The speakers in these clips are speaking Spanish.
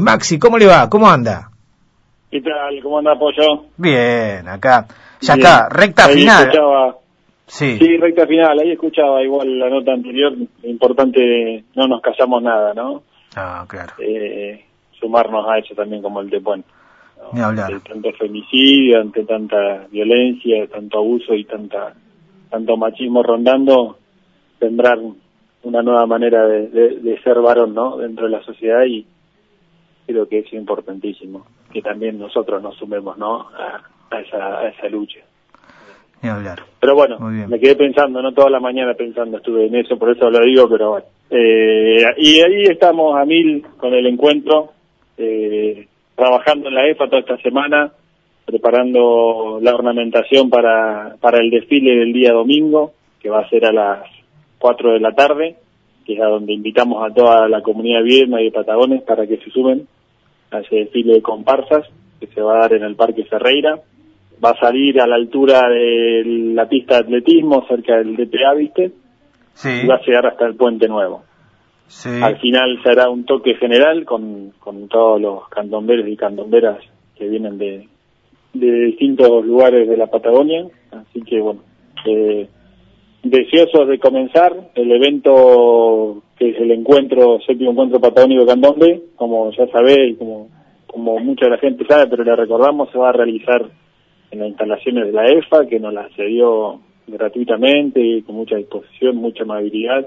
Maxi, ¿cómo le va? ¿Cómo anda? ¿Qué tal? ¿Cómo anda, Pollo? Bien, acá. Ya está, recta Ahí final. escuchaba- Sí. sí, recta final. Ahí escuchaba igual la nota anterior. Importante, no nos callamos nada, ¿no? Ah, claro. Eh, sumarnos a eso también como el de. ¿no? Ni hablar. Ante tanto femicidio, ante tanta violencia, tanto abuso y tanta tanto machismo rondando, tendrán una nueva manera de, de- de ser varón, ¿no? Dentro de la sociedad y creo que es importantísimo que también nosotros nos sumemos, ¿no? A, a esa, a esa lucha. Ni hablar. Pero bueno, me quedé pensando, no toda la mañana pensando estuve en eso, por eso lo digo, pero bueno. Eh, y ahí estamos a mil con el encuentro, eh, trabajando en la EFA toda esta semana, preparando la ornamentación para, para el desfile del día domingo, que va a ser a las 4 de la tarde, que es a donde invitamos a toda la comunidad de Viedma y de Patagones para que se sumen a ese desfile de comparsas que se va a dar en el Parque Ferreira va a salir a la altura de la pista de atletismo, cerca del DPA, ¿viste? Sí. Y va a llegar hasta el Puente Nuevo. Sí. Al final se hará un toque general con, con todos los candomberos y candomberas que vienen de, de distintos lugares de la Patagonia. Así que, bueno, eh, deseosos de comenzar el evento que es el encuentro, séptimo encuentro patagónico de candombe, como ya sabéis, como, como mucha de la gente sabe, pero le recordamos, se va a realizar en las instalaciones de la EFA, que nos la cedió gratuitamente y con mucha disposición, mucha amabilidad,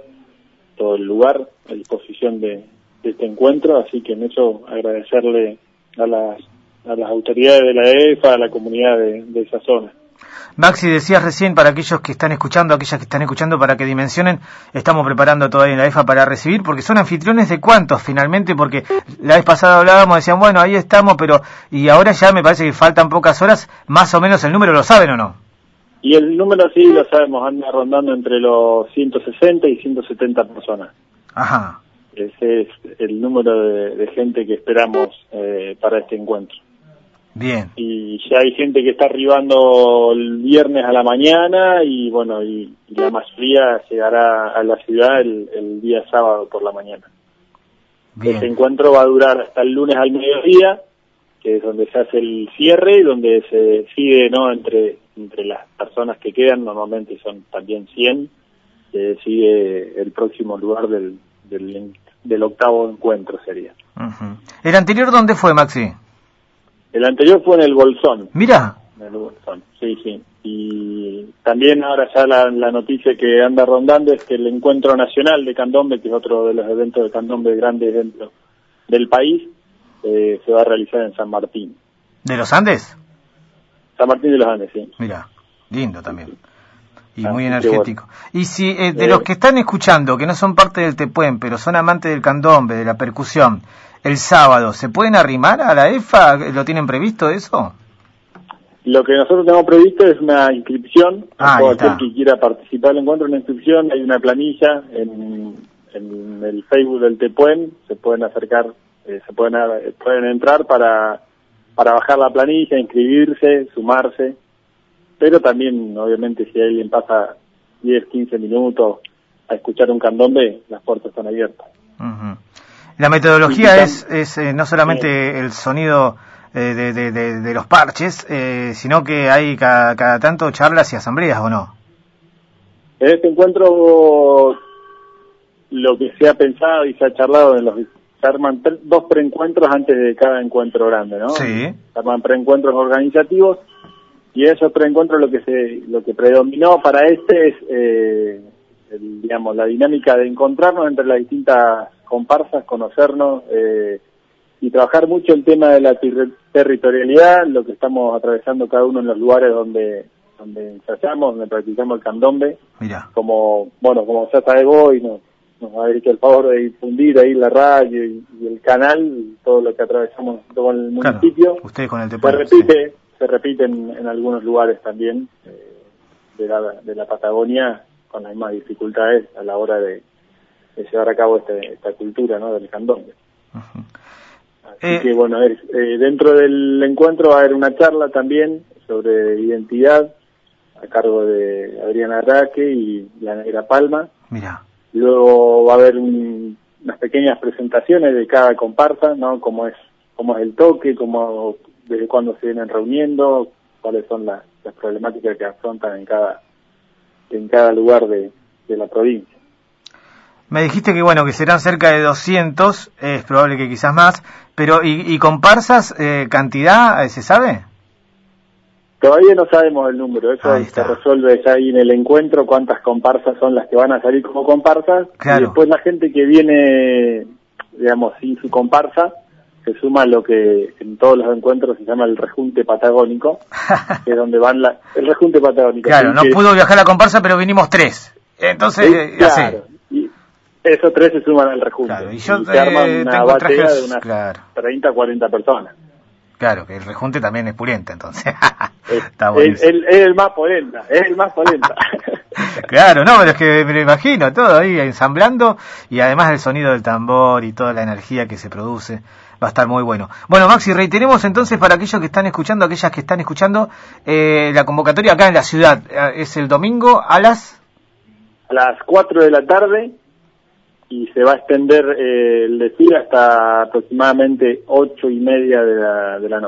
todo el lugar a disposición de, este encuentro, así que en eso agradecerle a las, a las autoridades de la EFA, a la comunidad de esa zona. Maxi, decías recién para aquellos que están escuchando, aquellas que están escuchando, para que dimensionen, estamos preparando todavía en la EFA para recibir, porque son anfitriones de cuántos finalmente, porque la vez pasada hablábamos, decían, bueno, ahí estamos, pero, y ahora ya me parece que faltan pocas horas, más o menos el número lo saben o no. Y el número sí lo sabemos, anda rondando entre los 160 y 170 personas. Ajá. Ese es el número de, de gente que esperamos eh, para este encuentro. Bien. y ya hay gente que está arribando el viernes a la mañana y bueno, y, y la mayoría llegará a la ciudad el, el día sábado por la mañana. Este Bien. encuentro va a durar hasta el lunes al mediodía, que es donde se hace el cierre y donde se decide, ¿no? Entre, entre las personas que quedan, normalmente son también 100, se decide el próximo lugar del, del, del octavo encuentro sería. ¿El anterior dónde fue, Maxi? El anterior fue en el Bolsón. Mira. En el Bolsón, sí, sí. Y también ahora ya la, la noticia que anda rondando es que el Encuentro Nacional de Candombe, que es otro de los eventos de candombe grandes dentro del país, eh, se va a realizar en San Martín. ¿De los Andes? San Martín de los Andes, sí. Mira, lindo también. Y Así muy energético. Y si eh, de Eh, los que están escuchando, que no son parte del Tepuen, pero son amantes del candombe, de la percusión, el sábado, ¿se pueden arrimar a la EFA? ¿Lo tienen previsto eso? Lo que nosotros tenemos previsto es una inscripción. Ah, está. aquel que quiera participar del encuentro, una inscripción. Hay una planilla en, en el Facebook del Tepuen. Se pueden acercar, eh, se pueden, a- pueden entrar para, para bajar la planilla, inscribirse, sumarse. Pero también, obviamente, si alguien pasa 10, 15 minutos a escuchar un candombe, las puertas están abiertas. La metodología es, es eh, no solamente el sonido eh, de, de- de- de los parches, eh, sino que hay cada, cada tanto charlas y asambleas, ¿o no? En este encuentro, lo que se ha pensado y se ha charlado en los se arman dos preencuentros antes de cada encuentro grande, ¿no? Sí. Se arman preencuentros organizativos y esos preencuentros lo que se lo que predominó. Para este es eh, el, digamos la dinámica de encontrarnos entre las distintas comparsas, conocernos eh, y trabajar mucho el tema de la ter- territorialidad, lo que estamos atravesando cada uno en los lugares donde donde ensayamos, donde practicamos el candombe. Mira. como, bueno, como ya sabe vos y nos, nos ha hecho el favor de difundir ahí la radio y, y el canal, todo lo que atravesamos todo el Claro, municipio, ustedes con el repite, se repite en, algunos lugares también eh, de, la, de la Patagonia con las mismas dificultades a la hora de, de llevar a cabo este, esta cultura ¿no? del candombe. Así Eh, que bueno, es, eh, dentro del encuentro va a haber una charla también sobre identidad a cargo de Adriana Araque y la Negra Palma. Mira. Luego va a haber un, unas pequeñas presentaciones de cada comparsa, ¿no? Cómo es, cómo es el toque, cómo, desde cuándo se vienen reuniendo, cuáles son las, las problemáticas que afrontan en cada, en cada lugar de, de la provincia. Me dijiste que bueno, que serán cerca de 200, es probable que quizás más, pero ¿y, y comparsas, eh, cantidad, se sabe? Todavía no sabemos el número, eso se resuelve ya ahí en el encuentro, cuántas comparsas son las que van a salir como comparsas, y después la gente que viene, digamos, sin su comparsa, se suma lo que en todos los encuentros se llama el rejunte patagónico, que es donde van la, el rejunte patagónico. Claro, no pudo viajar la comparsa, pero vinimos tres. Entonces, eh, claro, y esos tres se suman al rejunte. Claro, y, yo, se arman eh, una batea de unas claro. 30, 40 personas. Claro, que el rejunte también es pulenta, entonces. Está es, es, el más polenta, es el más polenta. claro, no, pero es que me lo imagino todo ahí ensamblando y además el sonido del tambor y toda la energía que se produce va a estar muy bueno. Bueno, Maxi, reiteremos entonces para aquellos que están escuchando, aquellas que están escuchando, eh, la convocatoria acá en la ciudad eh, es el domingo a las... A las 4 de la tarde y se va a extender eh, el desfile hasta aproximadamente ocho y media de la, de la noche.